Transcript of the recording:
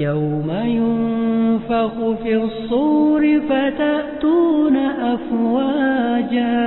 يوم ينفخ في الصور فتأتون أفواجا